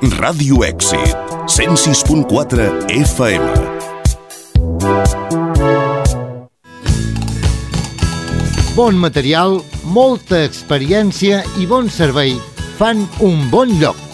Ràdio Èxit, 106.4 FM. Bon material, molta experiència i bon servei fan un bon lloc.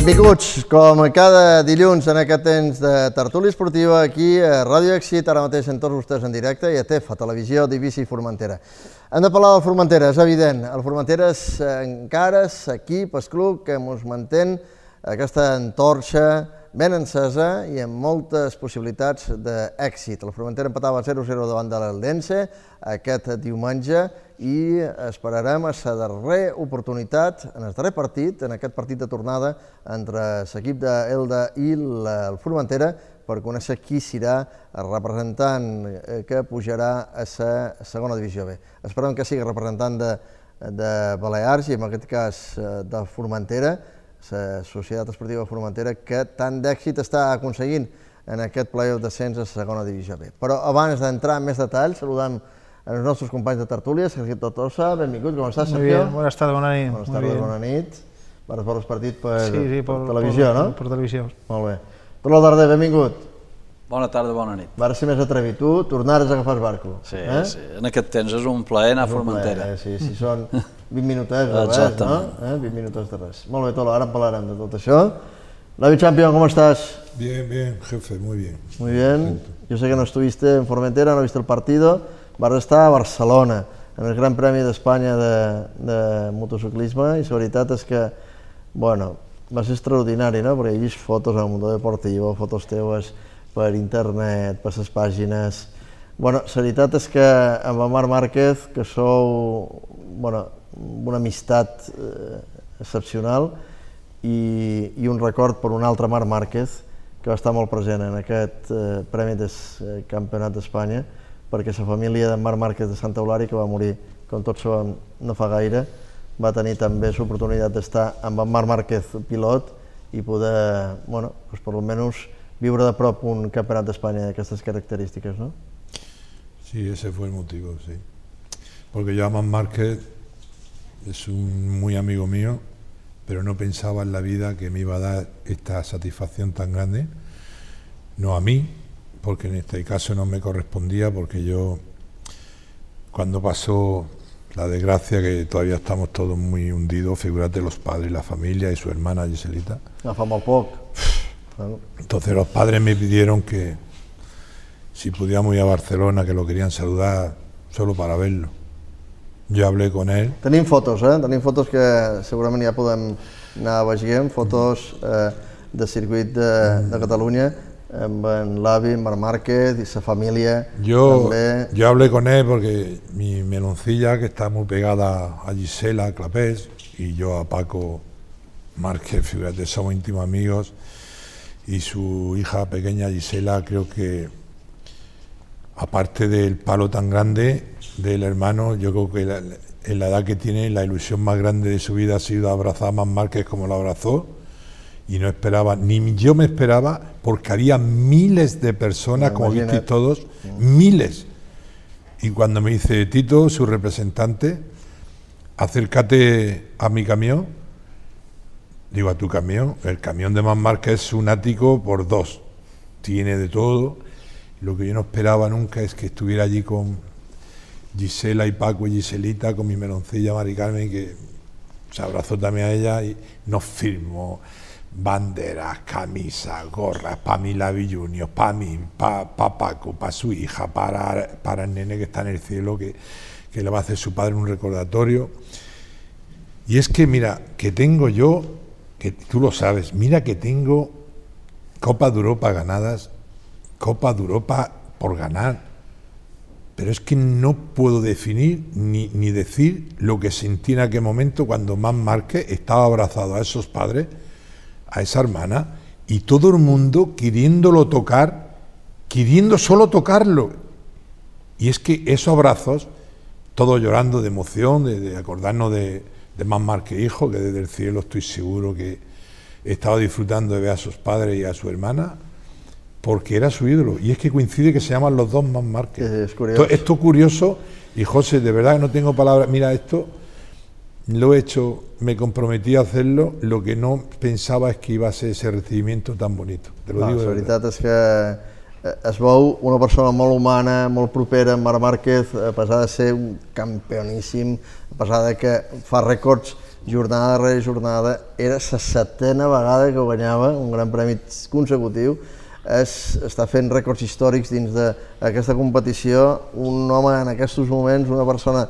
Benvinguts, com cada dilluns en aquest temps de tertúlia esportiva aquí a Ràdio Èxit, ara mateix en tots vostès en directe i a TEF, a Televisió Divisi Formentera. Hem de parlar del Formentera, és evident. El Formentera és encara l'equip, el club que ens mantén aquesta entorxa ben encesa i amb moltes possibilitats d'èxit. El Formentera empatava 0-0 davant de l'Eldense aquest diumenge i esperarem a la darrera oportunitat, en el darrer partit, en aquest partit de tornada entre l'equip d'Elda i el Formentera, per conèixer qui serà el representant que pujarà a la segona divisió B. Esperem que sigui representant de, de Balears i en aquest cas de Formentera, la Societat Esportiva Formentera, que tant d'èxit està aconseguint en aquest playoff d'ascens a la segona divisió B. Però abans d'entrar en més detalls, saludem a los nuestros compañeros de tertulia, Sergio Totosa, benvingut, com estàs, Sergio? Muy bien, buenas tardes, bona nit. Buenas tardes, bona nit. Vas veure el partit per, sí, sí, per, per televisió, per, no? Per televisió. Molt bé. Pere Darder, benvingut. Bona tarda, bona nit. Vas ser més atrevit. Tu tornares a agafar el barco. Sí, eh? sí. En aquest temps és un plaer anar a Formentera. Plaer, eh? Sí, sí, són 20 minutets de res, no? Eh? 20 minutets de res. Molt bé, Tolo, ara en parlarem de tot això. David Champion, ¿cómo estás? Bien, bien, jefe, muy bien. Muy bien. Yo sé que no estuviste en Formentera, no viste el partido. Vas estar a Barcelona, en el Gran Premi d'Espanya de, de motociclisme, i la veritat és que, bueno, va ser extraordinari, no? Perquè he vist fotos al Mundo Deportivo, fotos teues per internet, per les pàgines... Bueno, la veritat és que amb el Marc Márquez, que sou, bueno, una amistat eh, excepcional, i, i un record per un altre Marc Márquez, que va estar molt present en aquest eh, Premi del Campionat d'Espanya, perquè la família de Marc Márquez de Santa Eulària, que va morir, com tots sabem, no fa gaire, va tenir també l'oportunitat d'estar amb en Marc Márquez pilot i poder, bueno, por lo menos viure de prop un campionat d'Espanya d'aquestes característiques, ¿no? Sí, ese fue el motivo, sí. Porque yo a Marc Márquez es un muy amigo mío, pero no pensaba en la vida que me iba a dar esta satisfacción tan grande, no a mí, porque en este caso no me correspondía, porque yo, cuando pasó la desgracia, que todavía estamos todos muy hundidos, figúrate los padres, la familia y su hermana Giselita. La fama poc. Entonces los padres me pidieron que si podíamos ir a Barcelona, que lo querían saludar solo para verlo. Jo hablé con él. Tenim fotos, eh? Tenim fotos que segurament ja podem anar veient, fotos eh, de circuit de, de Catalunya, en l'avi, Marc Márquez i sa família. Yo, yo hablé con él porque mi meloncilla, que está muy pegada a Gisela Clapés, y yo a Paco Márquez, fíjate, somos íntimos amigos, y su hija pequeña Gisela, creo que, aparte del palo tan grande del hermano, yo creo que la- en la edad que tiene, la ilusión más grande de su vida ha sido abrazar a Marc Márquez como lo abrazó, y no esperaba, ni yo me esperaba, porque había miles de personas, como visteis todos, miles. Y cuando me dice Tito, su representante, acércate a mi camión, digo a tu camión, el camión de Marc Márquez es un ático por dos, tiene de todo. Lo que yo no esperaba nunca es que estuviera allí con Gisela y Paco y Giselita, con mi meloncilla Mari Carmen, que se abrazó también a ella y nos firmó banderas, camisas, gorras, para mi Lavi Junior, para mí, para Paco, para su hija, para, el nene que está en el cielo, que, que le va a hacer su padre un recordatorio. Y es que, mira, que tengo yo que tú lo sabes, mira que tengo Copa de Europa ganadas, Copa de Europa por ganar, pero es que no puedo definir ni, ni decir lo que sentí en aquel momento cuando Man Márquez estaba abrazado a esos padres, a esa hermana, y todo el mundo queriéndolo tocar, queriendo solo tocarlo. Y es que esos abrazos, todos llorando de emoción, de, de acordarnos de, de Man Márquez hijo, que desde el cielo estoy seguro que estaba disfrutando de ver a sus padres y a su hermana, porque era su ídolo. Y es que coincide que se llaman los dos Man Márquez. Es curioso. Esto, esto curioso, y José, de verdad que no tengo palabras, mira esto, lo he hecho, me comprometí a hacerlo, lo que no pensaba es que iba a ser ese recibimiento tan bonito. Te lo No, digo la veritat és que eh, es veu una persona molt humana, molt propera, Marc Márquez, a pesar de ser un campioníssim, a pesar de que fa rècords jornada rere jornada, era la setena vegada que guanyava un gran premi consecutiu, es, està fent rècords històrics dins d'aquesta competició, un home en aquests moments, una persona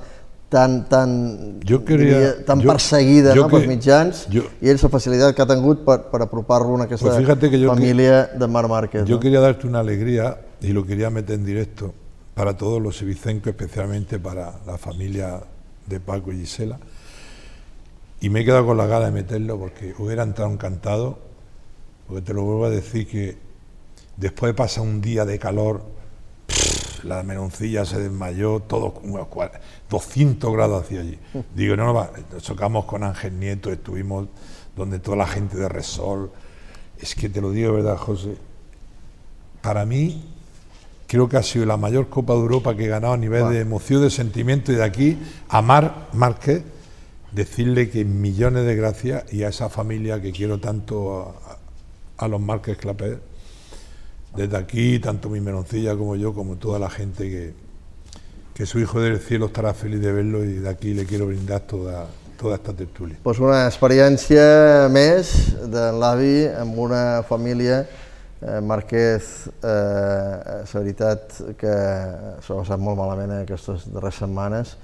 tan, tan, Jo quería- tan jo- perseguida jo no, pels que- mitjans jo- i ell la facilitat que ha tingut per, per apropar-lo a aquesta Pues que yo que- de Marc Márquez. Yo no? quería darte una alegría y lo quería meter en directo para todos los sevicencos, especialmente para la familia de Paco y Gisela. Y me he quedado con la gana de meterlo porque hubiera entrado encantado, porque te lo vuelvo a decir que después pasa un día de calor, la meloncilla se desmayó, todo unos cua- 200 grados hacia allí. Digo, no, no va, nos chocamos con Ángel Nieto, estuvimos donde toda la gente de Resol. Es que te lo digo verdad, José, para mí creo que ha sido la mayor Copa de Europa que he ganado a nivel de emoción, de sentimiento y de aquí a Mar Márquez decirle que millones de gracias y a esa familia que quiero tanto a, a los Márquez Clapet. Desde aquí, tanto mi meloncilla como yo, como toda la gente que, que su hijo del cielo estará feliz de verlo y de aquí le quiero brindar toda, toda esta tertulia. pues una experiència més de l'avi amb una família eh, Márquez, eh, la veritat que s'ho ha passat molt malament en aquestes darreres setmanes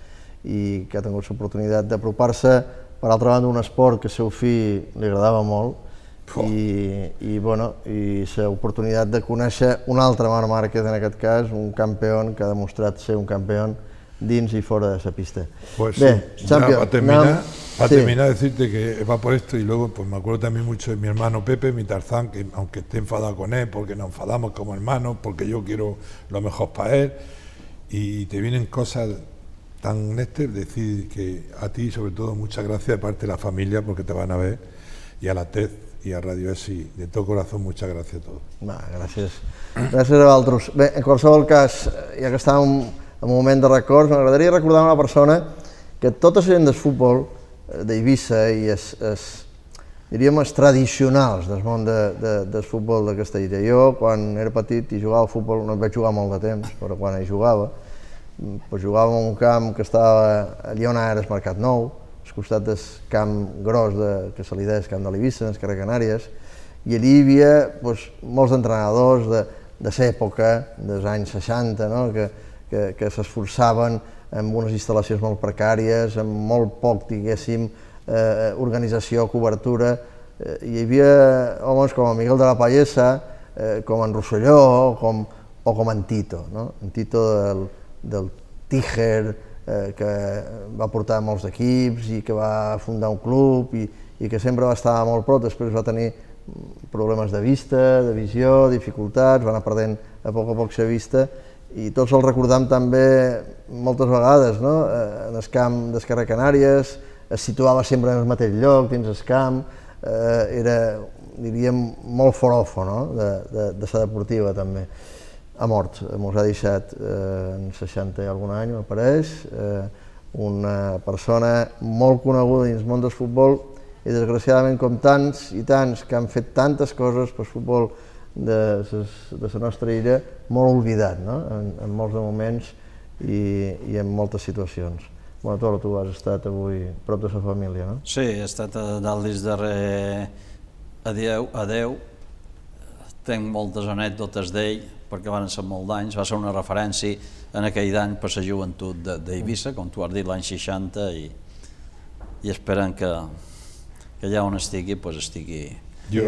i que ha tingut l'oportunitat d'apropar-se, per altra banda, un esport que seu fill li agradava molt i, i, bueno, i l'oportunitat de conèixer un altre Marc Márquez, en aquest cas, un campió que ha demostrat ser un campió dins i fora de la pista. Pues Bé, sí, ya para terminar, anem- para sí. terminar decirte que va por esto y luego pues me acuerdo también mucho de mi hermano Pepe, mi Tarzán, que aunque esté enfadado con él, porque nos enfadamos como hermanos, porque yo quiero lo mejor para él, y te vienen cosas tan este, decir que a ti sobre todo muchas gracias de parte de la familia porque te van a ver, y a la TED y a Radio ESI, de todo corazón muchas gracias a todos. Va, gràcies. Gràcies a vosaltres. Bé, en qualsevol cas, ja que estàvem en un moment de records, m'agradaria recordar una persona que tota la gent del futbol eh, d'Eivissa i es, es, diríem, els tradicionals del món de, de, del futbol de Castellera. Jo, quan era petit i jugava al futbol, no vaig jugar molt de temps, però quan hi jugava, mm, pues jugava en un camp que estava allà on ara és Mercat Nou, al costat del camp gros de, el camp de l'Eivissa, les carrer Canàries, i allí hi havia doncs, molts entrenadors de, de l'època, dels anys 60, no? que, que, que s'esforçaven amb unes instal·lacions molt precàries, amb molt poc, diguéssim, eh, organització, cobertura. Eh, hi havia homes com Miguel de la Pallesa, eh, com en Rosselló, com, o com en Tito, no? en Tito del, del Tíger, eh, que va portar molts equips i que va fundar un club i, i que sempre va estar molt prop, després va tenir problemes de vista, de visió, dificultats, va anar perdent a poc a poc la vista i tots el recordam també moltes vegades, no? Eh, en el camp des carrer Canàries, es situava sempre en el mateix lloc, dins el camp, eh, era, diríem, molt forofo no? de, de, de la deportiva també ha mort, ens ha deixat eh, en 60 i algun any, me pareix, eh, una persona molt coneguda dins el món del futbol i desgraciadament com tants i tants que han fet tantes coses pel futbol de, de la nostra illa, molt oblidat no? en, en molts de moments i, i en moltes situacions. Bueno, Toro, tu has estat avui prop de la família, no? Sí, he estat a dalt des darrer adeu, adeu. Tenc moltes anècdotes d'ell, perquè van ser molt d'anys, va ser una referència. En aquell any per la joventut de- d'Eivissa, com tu has dit, l'any 60, i, i que, que allà on estigui, pues estigui... Yo,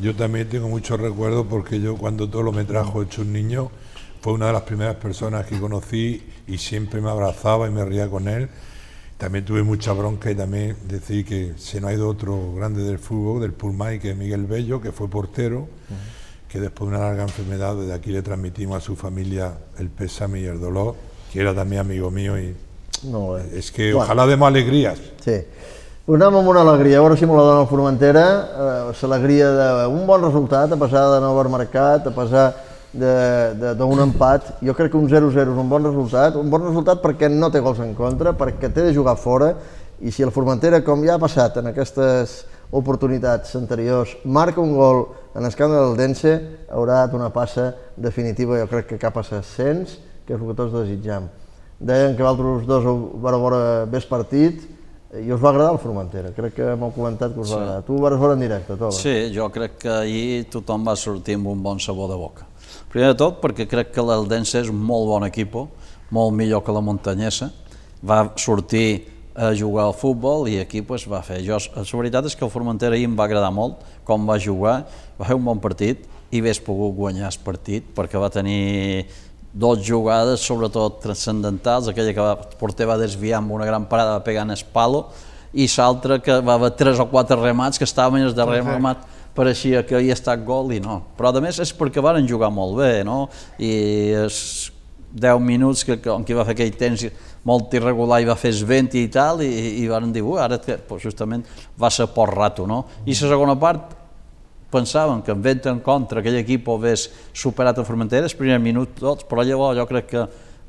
yo también tengo muchos recuerdos porque yo cuando todo lo me trajo hecho un niño, fue una de las primeras personas que conocí y siempre me abrazaba y me ría con él. También tuve mucha bronca y también decir que se no ha ido otro grande del fútbol, del Pulmay, que es Miguel Bello, que fue portero, que después de una larga enfermedad, desde aquí le transmitimos a su familia el pésame y el dolor, que era también amigo mío y Molt bé. es que ojalá demos alegrías. Sí. Anem amb una alegria, a veure si me la dona el Formentera, eh, l'alegria d'un bon resultat, a pesar de no haver marcat, a pesar de- de- d'un empat. Jo crec que un 0-0 és un bon resultat, un bon resultat perquè no té gols en contra, perquè té de jugar fora, i si el Formentera, com ja ha passat en aquestes oportunitats anteriors, marca un gol en camp del Dense, haurà dat una passa definitiva, jo crec que cap a l'ascens, que és el que tots desitjam. Deien que vosaltres dos ho vareu veure més partit i us va agradar el Formentera. Crec que m'heu comentat que us va agradar. Tu ho vas veure en directe, Toba. Sí, jo crec que ahir tothom va sortir amb un bon sabor de boca. Primer de tot perquè crec que l'Eldense és un molt bon equip, molt millor que la Montanyesa, va sortir a jugar al futbol i aquí pues, va fer. Jo, la veritat és que el Formentera ahir em va agradar molt com va jugar, va fer un bon partit i hagués pogut guanyar el partit perquè va tenir dos jugades, sobretot transcendentals, aquella que va, el porter va desviar amb una gran parada, va pegar en el palo, i l'altra que va haver tres o quatre remats que estaven en el darrer remat pareixia que havia estat gol i no. Però a més és perquè varen jugar molt bé, no? I els 10 minuts que, que, en què va fer aquell temps molt irregular i va fer vent i tal, i, i varen dir, "Ui, ara que, pues justament va ser por rato, no? I la segona part pensaven que amb vent en contra aquell equip hagués superat el Formentera els primers minuts tots, però llavors jo crec que,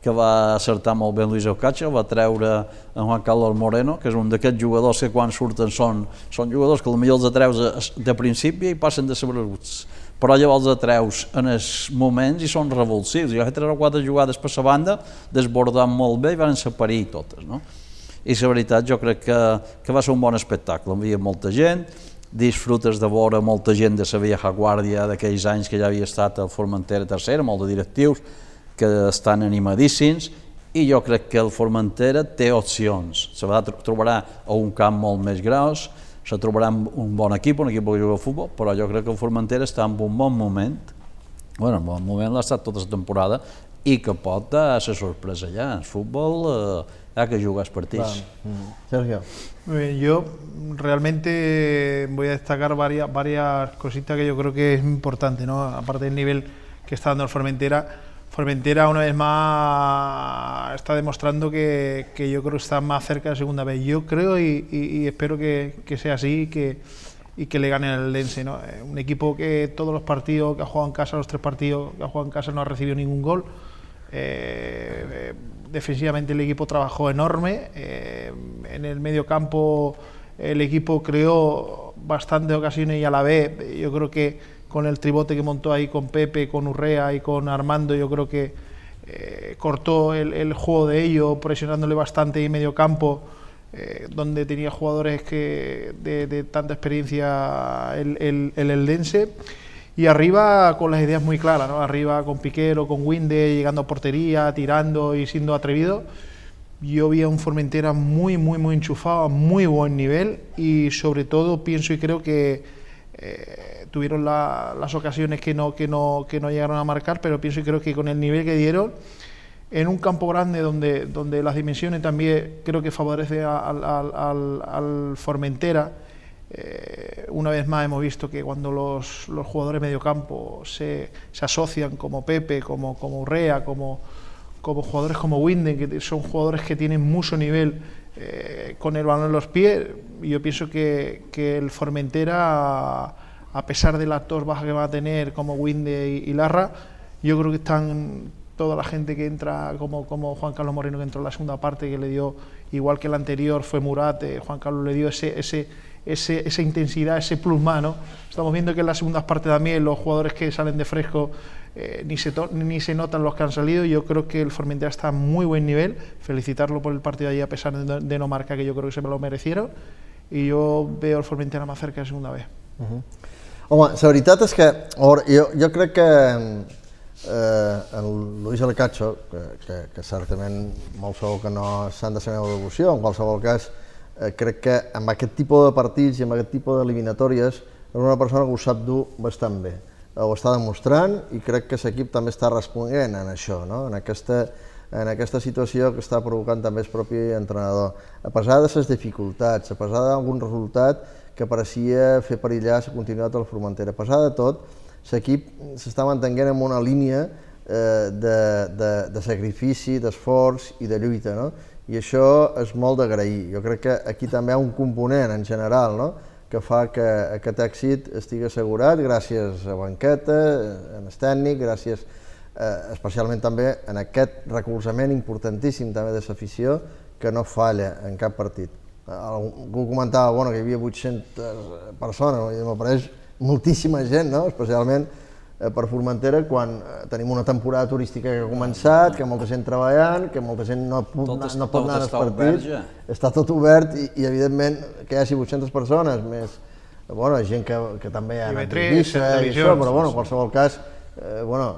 que va acertar molt bé en Luis Eucacha, va treure en Juan Carlos Moreno, que és un d'aquests jugadors que quan surten són, són jugadors que potser els atreus a- de principi i passen de sabreguts, però llavors atreus en els moments i són revulsius. Jo he tres o quatre jugades per la banda, desbordant molt bé i van separar totes, no? i la veritat jo crec que, que va ser un bon espectacle, hi molta gent, disfrutes de veure molta gent de la vieja guàrdia d'aquells anys que ja havia estat al Formentera tercera, molt de directius que estan animadíssims i jo crec que el Formentera té opcions, se va tro- trobarà a un camp molt més gros, se trobarà amb un bon equip, un equip que juga a futbol, però jo crec que el Formentera està en un bon moment, bueno, en bon moment l'ha estat tota la temporada i que pot dar la sorpresa ja, el futbol eh, hi ha que jugar els partits. Sergio. Muy bien, yo realmente voy a destacar varias, varias cositas que yo creo que es importante, ¿no? Aparte del nivel que está dando el Formentera, Formentera una vez más está demostrando que, yo creo que está más cerca de segunda vez. Yo creo y, espero que, sea así y que, y que le gane el Lense. ¿no? Eh, Un equipo que todos los partidos, que ha jugado en casa, los tres partidos que ha jugado en casa no ha recibido ningún gol. Eh, eh, defensivamente el equipo trabajó enorme. en el medio campo el equipo creó bastantes ocasiones y a la vez yo creo que con el tribote que montó ahí con Pepe, con Urrea y con Armando, yo creo que eh, cortó el, juego de ellos, presionándole bastante en medio campo, eh, donde tenía jugadores que de, tanta experiencia el, el, el Eldense. Y arriba con las ideas muy claras. Arriba con Piquero, con Winde, llegando a portería, tirando y siendo atrevido. Yo vi a un Formentera muy, muy, muy enchufado, a muy buen nivel y sobre todo pienso y creo que eh, tuvieron la- las ocasiones que no, que, no, que no llegaron a marcar, pero pienso y creo que con el nivel que dieron, en un campo grande donde, donde las dimensiones también creo que favorece al, al- al- al Formentera, eh, una vez más hemos visto que cuando los, los jugadores de medio campo se, se asocian como Pepe, como, como Urrea, como, como jugadores como Winden, que son jugadores que tienen mucho nivel eh, con el balón en los pies, yo pienso que, que el Formentera, a pesar de las dos bajas que va a tener como Winde y, Larra, yo creo que están toda la gente que entra, como, Juan Carlos Moreno que entró en la segunda parte, que le dio, igual que el anterior fue Murat, eh, Juan Carlos le dio ese, esa intensidad, ese plus más. Estamos viendo que en las segundas partes también los jugadores que salen de fresco eh, ni, se notan los que han salido. Yo creo que el Formentera está a muy buen nivel. Felicitarlo por el partido de allí a pesar de, no- de que yo creo que se me lo merecieron. Y yo veo el Formentera más cerca de segunda vez. Home, la veritat és que, veure, jo, jo crec que eh, el Luis Alcacho, que, que, que certament molt segur que no s'han de la meva devoció, en qualsevol cas eh, crec que amb aquest tipus de partits i amb aquest tipus d'eliminatòries és una persona que ho sap dur bastant bé. Ho està demostrant i crec que l'equip també està responent en això, no? en, aquesta, en aquesta situació que està provocant també el propi entrenador. A pesar de les dificultats, a pesar d'algun resultat que pareixia fer perillar la continuïtat del Formentera, a pesar de tot, l'equip s'està mantenint en una línia eh, de, de, de sacrifici, d'esforç i de lluita, no? i això és molt d'agrair. Jo crec que aquí també hi ha un component en general no? que fa que aquest èxit estigui assegurat gràcies a Banqueta, en el tècnic, gràcies eh, especialment també en aquest recolzament importantíssim també de l'afició que no falla en cap partit. Algú comentava bueno, que hi havia 800 persones, i m'apareix moltíssima gent, no? especialment Eh, per Formentera quan eh, tenim una temporada turística que ha començat, que molta gent treballant, que molta gent no, pot, tot, no pot anar als partits, ja. està tot obert i, i evidentment que hi hagi 800 persones, més bueno, gent que, que també ha anat a Eivissa i això, però bueno, en qualsevol cas, eh, bueno,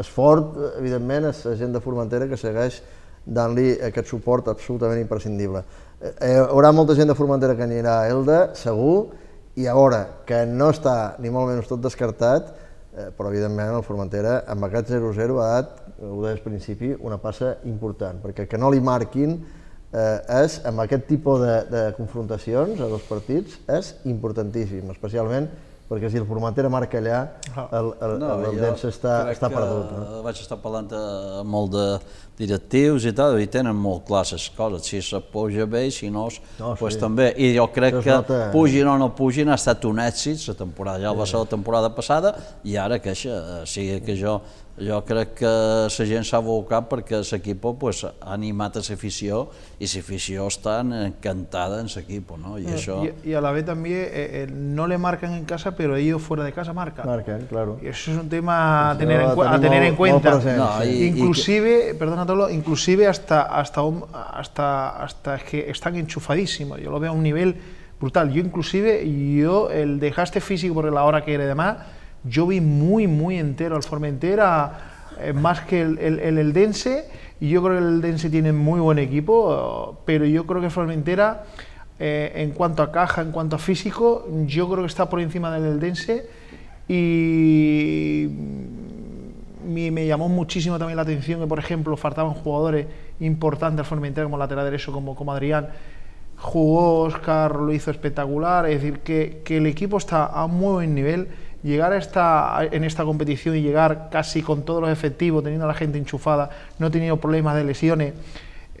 és fort, evidentment, és la gent de Formentera que segueix dant-li aquest suport absolutament imprescindible. Eh, hi haurà molta gent de Formentera que anirà a Elda, segur, i a veure, que no està ni molt menys tot descartat, eh, però evidentment el Formentera amb aquest 0-0 ha dat, ho deia al principi, una passa important, perquè que no li marquin eh, és, amb aquest tipus de, de confrontacions a dos partits, és importantíssim, especialment perquè si el Formentera marca allà, ah. el, el, no, el, el Dense està, està perdut. No? Vaig estar parlant amb molt de directius i tal, i tenen molt clars les coses, si se puja bé i si no, no pues sí. també. I jo crec que nota... pugin o no pugin ha estat un èxit la temporada, ja sí. va ser la temporada passada, i ara que això, o sigui que jo jo crec que la gent s'ha abocat perquè l'equip pues, ha animat a l'afició i l'afició està encantada en l'equip. ¿no? Y, eso... y, y, a la vez también eh, eh, no le marcan en casa, pero ellos fuera de casa marcan. Marcan, claro. Y eso es un tema a tener, en, a tener en cuenta. No, y, inclusive, y perdona todo, inclusive hasta, hasta, hasta, hasta es que están enchufadísimos. Yo lo veo a un nivel brutal. Yo inclusive, yo el dejaste físico por la hora que era de más, yo vi muy, muy entero al Formentera, eh, más que el, el, el, Dense, y yo creo que el Dense tiene muy buen equipo, pero yo creo que el Formentera, eh, en cuanto a caja, en cuanto a físico, yo creo que está por encima del Dense, y me, me, llamó muchísimo también la atención que, por ejemplo, faltaban jugadores importantes al Formentera, como lateral derecho, como, como Adrián, jugó Oscar, lo hizo espectacular, es decir, que, que el equipo está a muy buen nivel, llegar a esta, en esta competición y llegar casi con todos los efectivos, teniendo a la gente enchufada, no teniendo problemas de lesiones,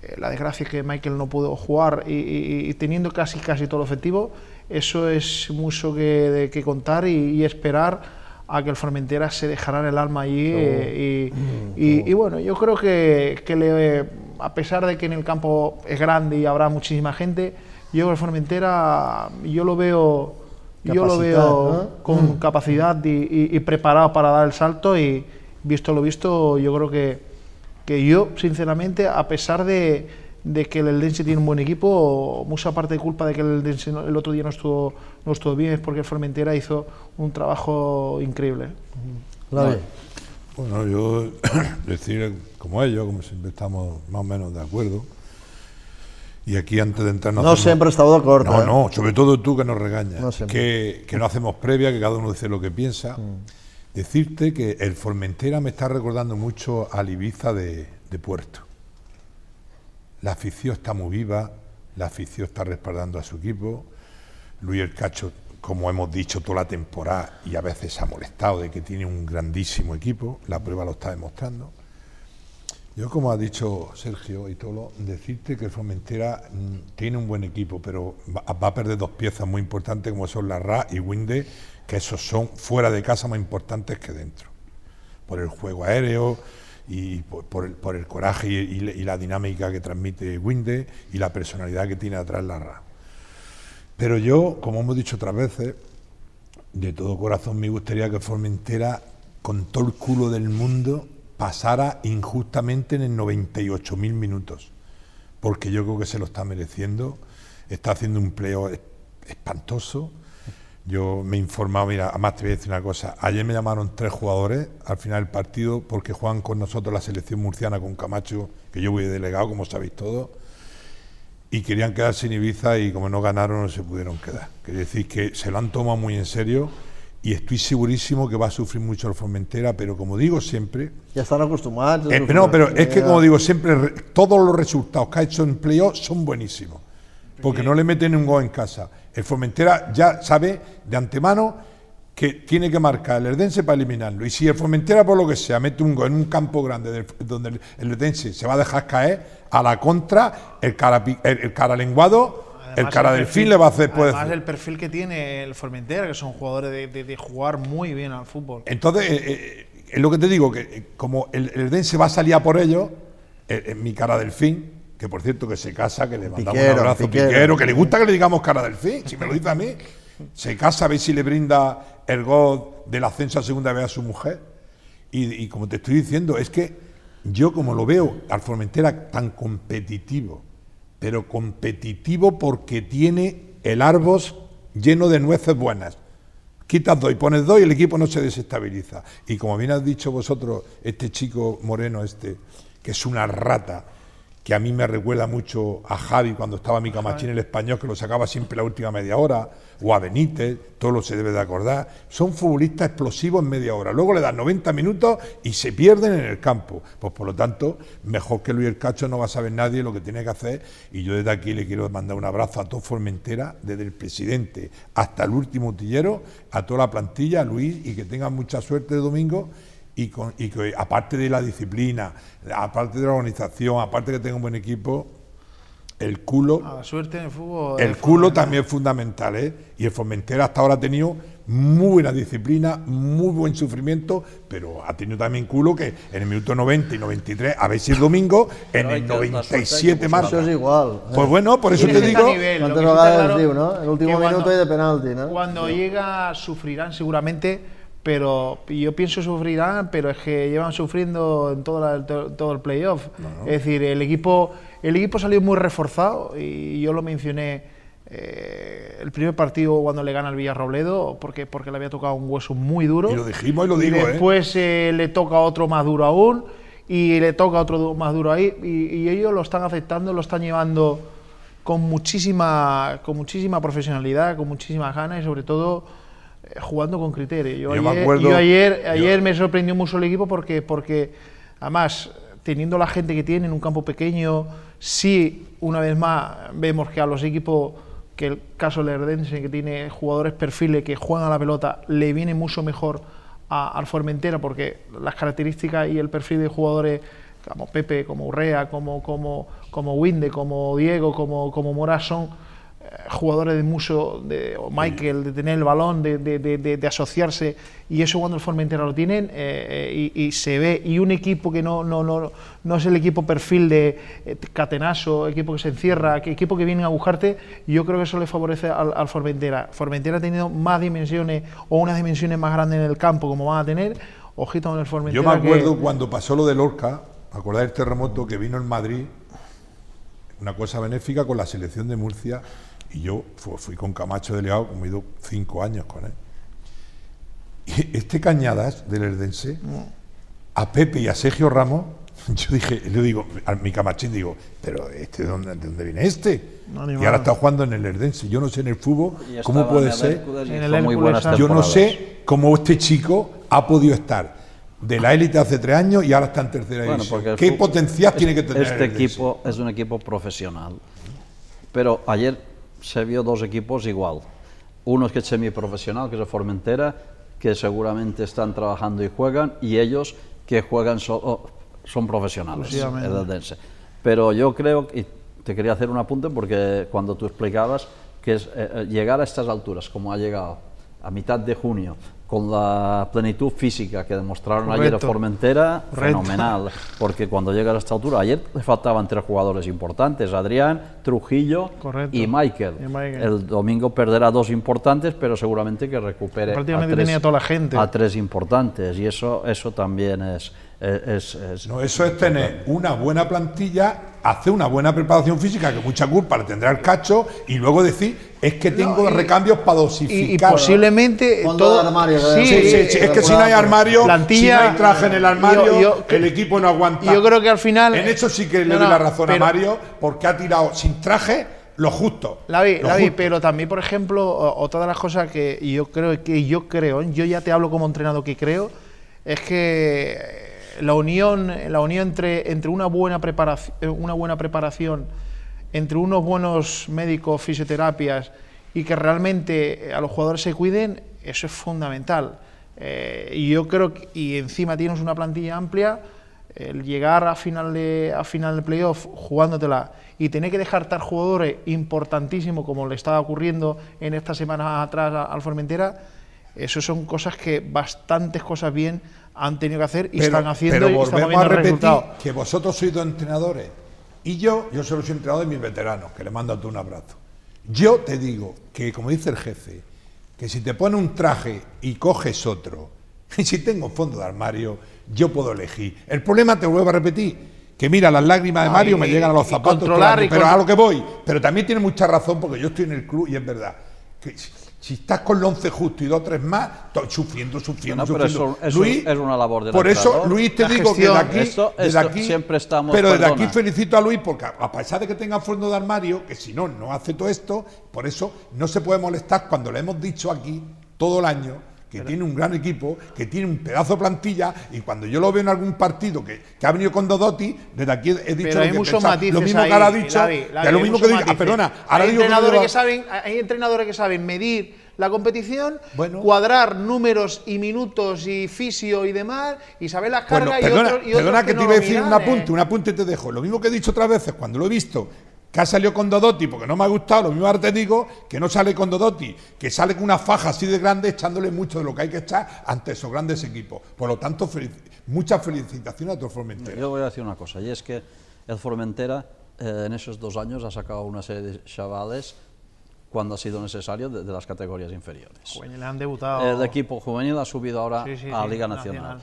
eh, la desgracia es que Michael no pudo jugar y, teniendo casi casi todo lo efectivo, eso es mucho que, de, que contar y, esperar a que el Formentera se dejara el alma allí eh, mm, y, bueno, yo creo que, que le, a pesar de que en el campo es grande y habrá muchísima gente, yo el Formentera yo lo veo yo lo veo con mm. capacidad y, preparado para dar el salto y visto lo visto, yo creo que, que yo, sinceramente, a pesar de, que el Eldense tiene un buen equipo, mucha parte de culpa de que el Eldense el otro día no estuvo, no estuvo bien es porque el Formentera hizo un trabajo increíble. Bueno, yo decir como ellos, como siempre estamos más o menos de acuerdo, y aquí antes de entrar... No, no siempre he estado de acuerdo. No, ¿eh? no, sobre todo tú que nos regañas. que, que, no hacemos previa, que cada uno dice lo que piensa. Mm. Decirte que el Formentera me está recordando mucho al Ibiza de, de Puerto. La afición está muy viva, la afición está respaldando a su equipo. Luis El Cacho, como hemos dicho toda la temporada, y a veces ha molestado de que tiene un grandísimo equipo, la prueba lo está demostrando. Yo, como ha dicho Sergio y Tolo, decirte que el Formentera mm, tiene un buen equipo, pero va, a perder dos piezas muy importantes como son la RA y Winde, que esos son fuera de casa más importantes que dentro. Por el juego aéreo y por, el, coraje y, la dinámica que transmite Winde y la personalidad que tiene atrás la RA. Pero yo, como hemos dicho otras veces, de todo corazón me gustaría que Formentera, con todo el culo del mundo, pasara injustamente en el 98.000 minutos, porque yo creo que se lo está mereciendo, está haciendo un pleo espantoso. Yo me he informado, mira, además te voy a decir una cosa, ayer me llamaron tres jugadores al final del partido porque juegan con nosotros la selección murciana con Camacho, que yo voy delegado, como sabéis todos, y querían quedarse en Ibiza y como no ganaron no se pudieron quedar. Quiere decir que se lo han tomado muy en serio y estoy segurísimo que va a sufrir mucho el Formentera, pero como digo siempre... Ya están acostumbrados. Eh, no, pero es que como digo siempre, re- todos los resultados que ha hecho en playoff son buenísimos, porque no le meten un gol en casa. El Formentera ya sabe de antemano que tiene que marcar el Erdense para eliminarlo. Y si el Formentera, por lo que sea, mete un gol en un campo grande del- donde el, Erdense se va a dejar caer, a la contra, el cara, el, el cara el cara del perfil- fin le va a hacer... puede Además, hacer. el perfil que tiene el Formentera, que son jugadores de, de- de jugar muy bien al fútbol. Entonces, eh, eh, es lo que te digo, que eh, como el, el Erdense va a salir a por ellos, eh, en mi cara del fin, que por cierto que se casa, que le mandamos Piquero, un abrazo Piquero. piquero, que le gusta que le digamos cara del fin, si me lo dice a mí, se casa a ver si le brinda el gol del ascenso a segunda vez a su mujer. Y, y como te estoy diciendo, es que yo como lo veo al Formentera tan competitivo, pero competitivo porque tiene el árbol lleno de nueces buenas. Quitas dos y pones dos y el equipo no se desestabiliza. Y como bien has dicho vosotros, este chico moreno, este, que es una rata, que a mí me recuerda mucho a Javi cuando estaba mi camachín el español, que lo sacaba siempre la última media hora, o a Benítez, todo lo se debe de acordar. Son futbolistas explosivos en media hora. Luego le dan 90 minutos y se pierden en el campo. Pues por lo tanto, mejor que Luis el Cacho no va a saber nadie lo que tiene que hacer. Y yo desde aquí le quiero mandar un abrazo a todo Formentera, desde el presidente hasta el último utillero, a toda la plantilla, a Luis, y que tengan mucha suerte de domingo y, con- y que aparte de la disciplina, aparte de la organización, aparte que tenga un buen equipo, el culo, A la suerte en el fútbol. el es culo fundamental. también es fundamental, ¿eh? Y el Formentera hasta ahora ha tenido muy buena disciplina, muy buen sufrimiento, pero ha tenido también culo que en el minuto 90 y 93, a ver si el domingo, en el que- la suerte hay que 97 más. Això és igual. Pues bueno, por eso te digo, a nivel. Lo sí está vegades claro es no? El último cuando- minuto y de penalti, no? Cuando llega sufrirán seguramente, pero yo pienso sufrirán, pero es que llevan sufriendo en todo, la- to- todo el playoff. Es decir, el equipo, el equipo salió muy reforzado y yo lo mencioné eh, el primer partido cuando le gana al Villarrobledo, porque, porque le había tocado un hueso muy duro. Y lo dijimos y lo digo, ¿eh? después eh, le toca otro más duro aún y le toca otro más duro ahí y, y ellos lo están aceptando, lo están llevando con muchísima, con muchísima profesionalidad, con muchísimas ganas y sobre todo jugando con criterio. Yo, Yo me ayer, acuerdo- yo ayer, yo- ayer me sorprendió mucho el equipo porque, porque además teniendo la gente que tiene en un campo pequeño, sí, una vez más vemos que a los equipos que el caso del Erdense, que tiene jugadores perfiles que juegan a la pelota, le viene mucho mejor a- al Formentera porque las características y el perfil de jugadores como Pepe, como Urrea, como, como, como Winde, como Diego, como, como Mora son eh, jugadores de mucho, de, o Michael, de tener el balón, de, de- de- asociarse, y eso cuando el Formentera lo tienen eh, eh, y, y se ve, y un equipo que no, no, no, no es el equipo perfil de eh, catenazo, equipo que se encierra, que equipo que viene a buscarte, yo creo que eso le favorece al, al Formentera. Formentera ha tenido más dimensiones o unas dimensiones más grandes en el campo como van a tener, ojito con el Formentera. Yo me que- acuerdo cuando pasó lo de Lorca, acordáis del terremoto que vino en Madrid, una cosa benéfica con la selección de Murcia, y yo fu- fui con Camacho delegado, como he ido cinco años con él. Y este Cañadas del Erdense, a Pepe y a Sergio Ramos, yo dije, le digo, a mi Camachín digo, pero este, ¿de dónde, de dónde viene este? No, y ahora está jugando en el Erdense. Yo no sé en el fútbol cómo puede ser. En el muy buenas. Yo no sé cómo este chico ha podido estar de la élite hace tres años y ahora está en tercera Bueno, división. ¿Qué potencial tiene que tener Este el equipo es un equipo profesional. Pero ayer se vio dos equipos igual. Uno que es semiprofesional, que es el Formentera, que seguramente están trabajando y juegan, y ellos que juegan so- oh, son profesionales. Pero yo creo, y te quería hacer un apunte porque cuando tú explicabas que es eh, eh, llegar a estas alturas, como ha llegado a mitad de junio, con la plenitud física que demostraron ayer en Correcto. Formentera, Correcto. fenomenal. Porque cuando llegas a esta altura, ayer le faltaban tres jugadores importantes, Adrián, Trujillo Correcto. y Michael. Y Michael. El domingo perderá dos importantes, pero seguramente que recupere Prácticamente a tres, tenía toda la gente. a tres importantes. Y eso, eso también es... es- es- No, eso es tener una buena plantilla, hacer una buena preparación física, que mucha culpa le tendrá el cacho, y luego decir es que tengo recambios para Y, y dosificar. posiblemente Fondo todo. de armario, sí, Sí, sí, sí, es que si no hay armario, Plantilla- si no hay traje en el armario, Yo- yo- el equipo no aguanta. yo creo que al final- En eso sí que le doy la razón pero- a Mario, porque ha tirado sin traje lo justo. La vi, lo la vi, pero también, por ejemplo, o- otra de las cosas que yo creo que yo creo, yo ya te hablo como entrenador que creo, es que eh, la unión, la unión entre, entre una buena preparación, una buena preparación, entre unos buenos médicos, fisioterapias y que realmente eh, a los jugadores se cuiden, eso es fundamental. Eh, y yo creo que, y encima tienes una plantilla amplia, el llegar a final de a final de playoff jugándotela y tener que dejar tal jugadores importantísimos como le estaba ocurriendo en estas semanas atrás al Formentera, eso son cosas que bastantes cosas bien han tenido que hacer y están haciendo pero y estamos volvemos viendo a repetir resultado. que vosotros sois dos entrenadores y yo, yo solo soy entrenador de mis veteranos, que le mando a tú un abrazo. Yo te digo que, como dice el jefe, que si te pone un traje y coges otro, y si tengo fondo de armario, yo puedo elegir. El problema, te vuelvo a repetir, que mira, las lágrimas de Mario me llegan a los zapatos, y pero a lo que voy. Pero también tiene mucha razón porque yo estoy en el club y es verdad. Que si, estás con los 11 justo y dos o tres más, estoy sufriendo, sufriendo, pero sufriendo. eso- eso es una labor del Por eso. Luis, te La digo gestión. que de aquí, Esto- desde aquí siempre estamos, pero desde perdona. aquí felicito a Luis porque a a pesar de que tenga fondo de armario, que si no, no hace todo esto, por eso no se puede molestar cuando le hemos dicho aquí todo el año que tiene un gran equipo, que tiene un pedazo de plantilla y cuando yo lo veo en algún partido que, que ha venido con Dodotti, desde aquí he dicho Pero lo hay que muchos pensaba. matices lo mismo ahí, que ahora ha dicho, Lavi, que Lavi, lo hay mismo que ah, matices. perdona, ahora hay digo que entrenadores que saben, hay entrenadores que saben medir la competición, Bueno. cuadrar números y minutos y fisio y demás, y saber las Bueno, cargas perdona, y otros, y otros perdona que, no te iba a decir un apunte, ¿eh? un apunte te dejo. Lo mismo que he dicho otras veces cuando lo he visto, que ha salido con Dodotti porque no me ha gustado, lo mismo ahora te digo que no sale con Dodotti, que sale con una faja así de grande echándole mucho de lo que hay que echar ante esos grandes equipos. Por lo tanto, felici- muchas felicitaciones a tu Formentera. Yo voy a decir una cosa, y es que el Formentera eh, en esos dos años ha sacado una serie de chavales cuando ha sido necesario de, de las categorías inferiores. Juveniles han debutado. El equipo juvenil ha subido ahora Sí, sí, a sí, Liga nacional. Nacional.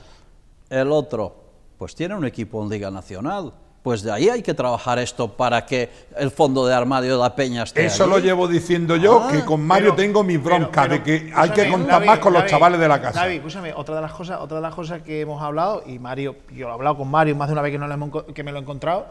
El otro, pues tiene un equipo en Liga Nacional. Pues de ahí hay que trabajar esto para que el fondo de armario de la Peña esté Eso allí. lo llevo diciendo yo, Ah, que con Mario Pero- tengo mi bronca pero- de que hay que contar David, más con los chavales de la casa. David, escúchame, otra de las cosas, otra de las cosas que hemos hablado y Mario, yo lo he hablado con Mario más de una vez que no lo hemos enco- que me lo he encontrado.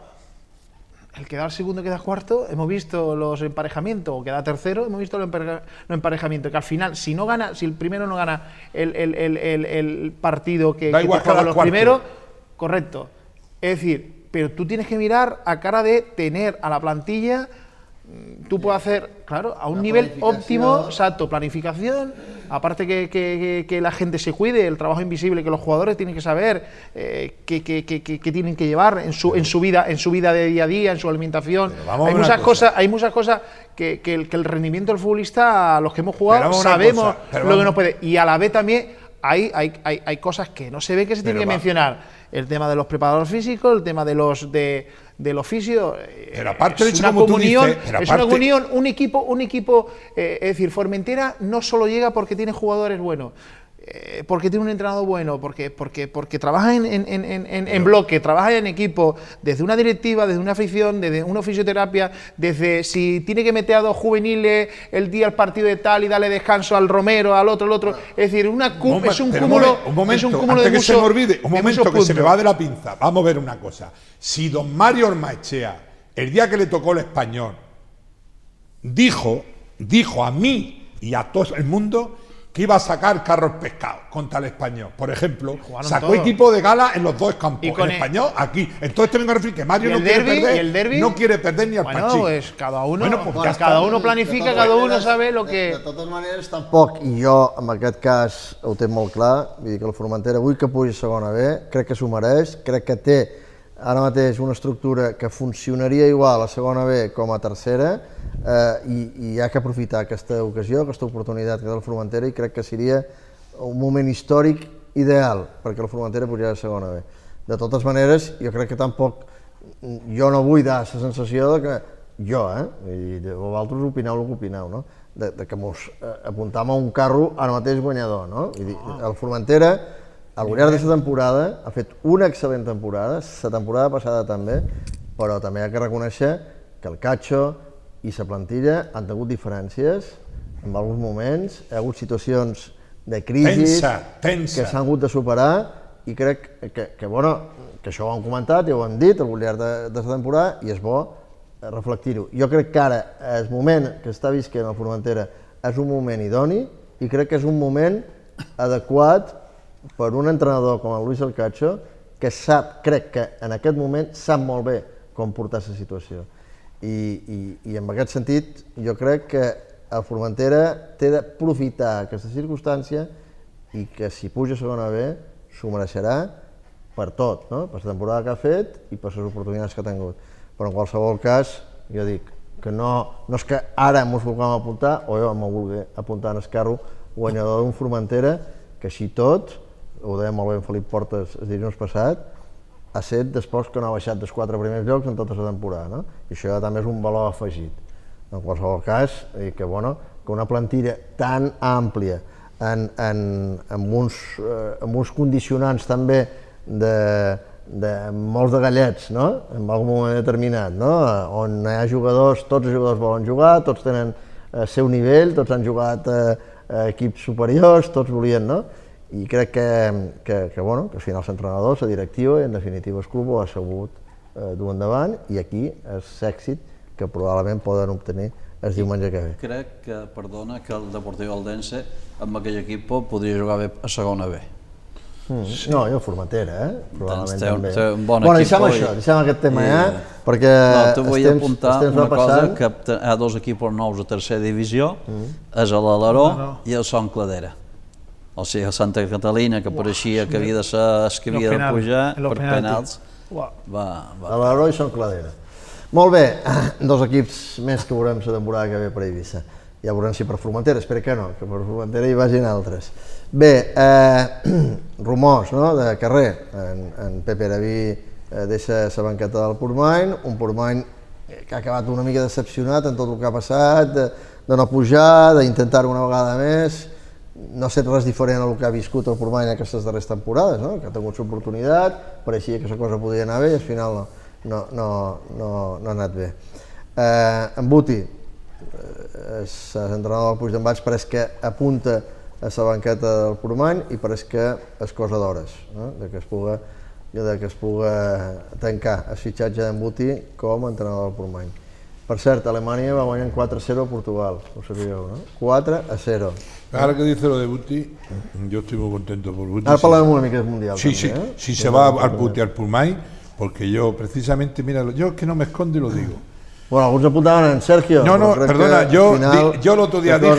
El quedar segundo, quedar cuarto, hemos visto los emparejamientos, o quedar tercero, hemos visto los, empareja- los emparejamientos, que al final, si no gana, si el primero no gana el, el- el- el- el partido que, Da que igual te los cuarto. primeros, correcto. Es decir, pero tú tienes que mirar a cara de tener a la plantilla mm, tú puedes hacer, claro, a un La nivel óptimo, exacto, planificación, aparte que, que- la gente se cuide, el trabajo invisible que los jugadores tienen que saber, eh, que, que- tienen que llevar en su, en su vida, en su vida de día a día, en su alimentación. Hay muchas cosa. cosas, hay muchas cosas que, que el, que el rendimiento del futbolista, los que hemos jugado, sabemos cosa, lo que nos puede. Y a la vez también hay, hay, hay, hay cosas que no se ven que se tienen que mencionar. El tema de los preparadores físicos, el tema de los de, del oficio. eh, Pero aparte es de una comunión, dices, pero es una comunión, un equipo, un equipo, eh, es decir, Formentera no solo llega porque tiene jugadores buenos, eh, porque tiene un entrenador bueno, porque, porque, porque trabaja en, en, en, en- en bloque, trabaja en equipo, desde una directiva, desde una afición, desde una fisioterapia, desde si tiene que meter a dos juveniles el día al partido de tal y darle descanso al Romero, al otro, al otro. Es decir, una es un cúmulo, un momento, es un cúmulo antes de que se me olvide, un momento que se me va de la pinza. Vamos a ver una cosa. Si don Mario Ormaechea, el día que le tocó el español, dijo, dijo a mí y a todo el mundo que iba a sacar carros pescados contra el español. Por ejemplo, sacó todos. equipo de gala en los dos campos. Y con el el- español, aquí. Entonces te vengo a referir que Mario ¿Y no quiere derbi? perder. ¿Y el derbi? No quiere perder ni al Bueno, Pachín. pues cada uno, Bueno, pues cada, uno planifica, cada uno sabe lo De, que... de totes maneres, tampoc, i jo en aquest cas ho té molt clar, vull dir que el Formentera vull que pugi segona B, crec que s'ho mereix, crec que té ara mateix una estructura que funcionaria igual a segona B com a tercera eh, i, i hi ha que aprofitar aquesta ocasió, aquesta oportunitat que té el Formentera i crec que seria un moment històric ideal perquè el Formentera pujara a segona B. De totes maneres, jo crec que tampoc jo no vull dar la sensació de que jo, eh, i vosaltres opineu el que opineu, no? de, de que mos eh, apuntam a un carro ara mateix guanyador, no? I el Formentera, al llarg d'aquesta temporada, ha fet una excel·lent temporada, la temporada passada també, però també ha que reconèixer que el Cacho, i la plantilla han tingut diferències en alguns moments, hi ha hagut situacions de crisi Tensa, tensa. que s'han hagut de superar i crec que, que, bueno, que això ho han comentat i ho han dit al llarg de, de la temporada i és bo eh, reflectir-ho. Jo crec que ara el moment que està visquent el Formentera és un moment idoni i crec que és un moment adequat per un entrenador com el Luis Alcacho que sap, crec que en aquest moment sap molt bé com portar la situació. I, i, I en aquest sentit jo crec que el Formentera té d'aprofitar aquesta circumstància i que si puja a segona B s'ho mereixerà per tot, no? per la temporada que ha fet i per les oportunitats que ha tingut. Però en qualsevol cas, jo dic que no, no és que ara mos vulguem apuntar o jo m'ho vulgui apuntar en el carro guanyador d'un Formentera que així tot, ho deia molt bé en Felip Portes el dilluns passat, ha set després que no ha baixat dels quatre primers llocs en tota la temporada. No? I això també és un valor afegit. En qualsevol cas, i que, bueno, que una plantilla tan àmplia, en, en, amb, uns, eh, amb uns condicionants també de, de molts de gallets, no? en algun moment determinat, no? on hi ha jugadors, tots els jugadors volen jugar, tots tenen el seu nivell, tots han jugat a equips superiors, tots volien, no? I crec que, que, que, bueno, que al final l'entrenador, la directiva i en definitiva el club ho ha sabut eh, dur endavant i aquí és l'èxit que probablement poden obtenir el diumenge que ve. Crec que, perdona, que el Deportiu Aldense amb aquell equip podria jugar bé a segona B. Mm. Sí. No, jo Formentera, eh? Probablement té un- també. té un bon bueno, equip deixem i- això, deixem aquest tema i- ja, perquè No, els vull temps, apuntar una va cosa, passant. que hi ha dos equips nous a tercera divisió, és a l'Alaró Alaró. i el Son Cladera. O sigui, Santa Catalina, que pareixia que havia de ser, es que havia de pujar per penals, va, va. A l'Aró i Son Cladera. Molt bé, dos equips més que veurem la temporada que ve per Eivissa. Ja veurem si per Formentera, espero que no, que per Formentera hi vagin altres. Bé, eh, rumors no? de carrer. En, en Pepe Araví eh, deixa la banqueta del Portmany, un Portmany que ha acabat una mica decepcionat en tot el que ha passat, de, de no pujar, d'intentar una vegada més, no ha set res diferent al que ha viscut el Portmany aquestes darreres temporades, no? que ha tingut l'oportunitat, pareixia que la cosa podia anar bé i al final no, no, no, no, no ha anat bé. Eh, en Buti, eh, del Puig d'en Baix, pareix que apunta a la banqueta del Portmany i pareix que és cosa d'hores, no? de que es puga de que es puga tancar el fitxatge d'en Buti com a entrenador del Portmany. Per cert, Alemanya va guanyar 4-0 a Portugal, ho sabíeu, no? 4-0. Ahora que dice lo de Buti, yo estoy muy contento por Buti. Sí. parlarem una mica del Mundial. Sí, també, sí, eh? si se va al Buti, al Pulmay, porque yo precisamente, mira, yo es que no me escondo y lo digo. Bueno, alguns apuntaven en Sergio. No, no, perdona, yo, al final di- yo el otro día dije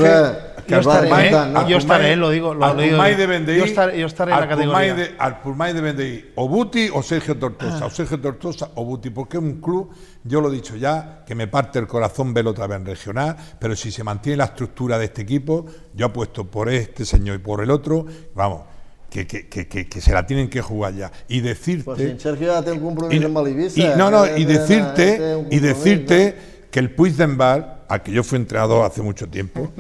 que Yo al estaré, ¿eh? Yo estaré, lo digo, lo al digo. De Yo estaré- yo estaré en la categoría. de- al Pulmay de ir o Buti o Sergio Tortosa, o Sergio Tortosa o Buti, porque es un club, yo lo he dicho ya, que me parte el corazón verlo otra vez en regional, pero si se mantiene la estructura de este equipo, yo apuesto por este señor y por el otro, vamos, que, que, que, que, se la tienen que jugar ya. Y decirte... Pues si en Sergio ja té el compromís Y, amb l'Ibissa. y- no, no, eh, y decirte, un y decirte que el Puigdembar, al que yo fui entrenador hace mucho tiempo,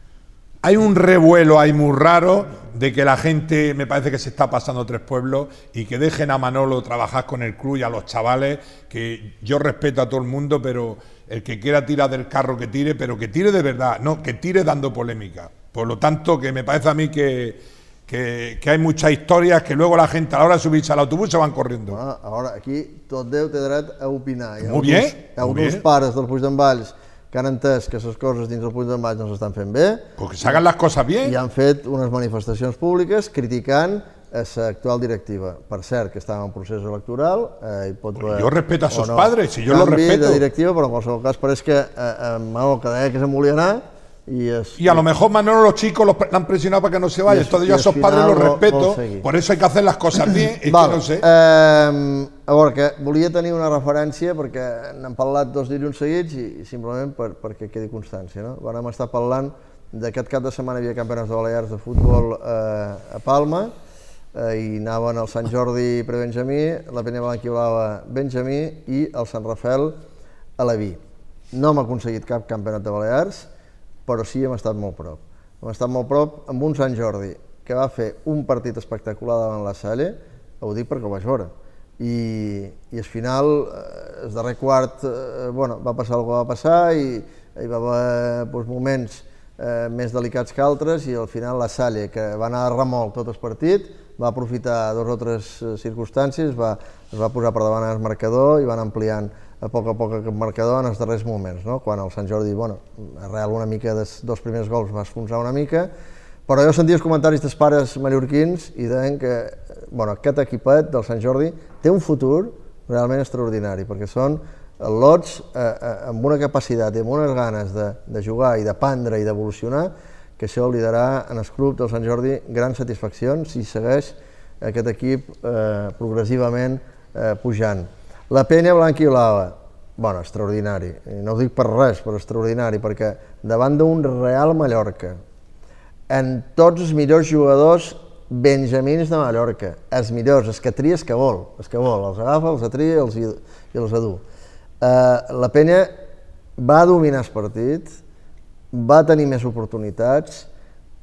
hay un revuelo ahí muy raro de que la gente me parece que se está pasando tres pueblos y que dejen a Manolo trabajar con el club y a los chavales, que yo respeto a todo el mundo, pero el que quiera tirar del carro que tire, pero que tire de verdad, no, que tire dando polémica. Por lo tanto, que me parece a mí que, que, que hay muchas historias que luego la gente a la hora de subirse al autobús se van corriendo. Ah, ara, aquí tot Déu té dret a opinar. Hi ha Molt alguns, bé, hi ha alguns bé. pares del Puig d'en Valls que han entès que les coses dins del Puig d'en Valls no s'estan fent bé Pues que se hagan las cosas bien. i han fet unes manifestacions públiques criticant a l'actual directiva. Per cert, que estava en procés electoral, eh, hi pot haver... jo respeto a o sos padres, si jo lo respeto. de directiva, però en qualsevol cas pareix que eh, eh, Manolo que deia que se'n volia anar i es, Y a lo mejor Manolo los chicos los han presionado para que no se vaya. Y es- Entonces y yo a esos padres los respeto. Por eso hay que hacer las cosas bien. Es Val, que no sé. Eh, a veure, que volia tenir una referència perquè n'hem parlat dos dilluns seguits i, i simplement per, perquè quedi constància. No? Vam estar parlant d'aquest cap de setmana hi havia campionats de Balears de futbol eh, a Palma eh, i anaven el Sant Jordi pre-Benjamí, la Penya Blanca i Blava Benjamí i el Sant Rafel a la Vi. No hem aconseguit cap campionat de Balears, però sí hem estat molt prop. Hem estat molt prop amb un Sant Jordi que va fer un partit espectacular davant la Salle, ho dic perquè ho vaig veure. i, i al final, eh, el darrer quart, eh, bueno, va passar el que va passar i hi va haver doncs, moments eh, més delicats que altres i al final la Salle, que va anar a remolc tot el partit, va aprofitar dos o tres eh, circumstàncies, va, es va posar per davant el marcador i van ampliant a poc a poc aquest marcador en els darrers moments, no? quan el Sant Jordi, bueno, arrel una mica dels dos primers gols va esfonsar una mica, però jo sentia els comentaris dels pares mallorquins i deien que bueno, aquest equipet del Sant Jordi té un futur realment extraordinari, perquè són lots eh, eh, amb una capacitat i amb unes ganes de, de jugar i d'aprendre i d'evolucionar, que això li darà en el club del Sant Jordi grans satisfaccions si segueix aquest equip eh, progressivament eh, pujant. La penya blanca i blava, bueno, extraordinari, I no ho dic per res, però extraordinari, perquè davant d'un Real Mallorca, en tots els millors jugadors benjamins de Mallorca, els millors, els que tria, els que vol, els que vol, els agafa, els atria els, i els adú. Uh, la penya va dominar el partit, va tenir més oportunitats,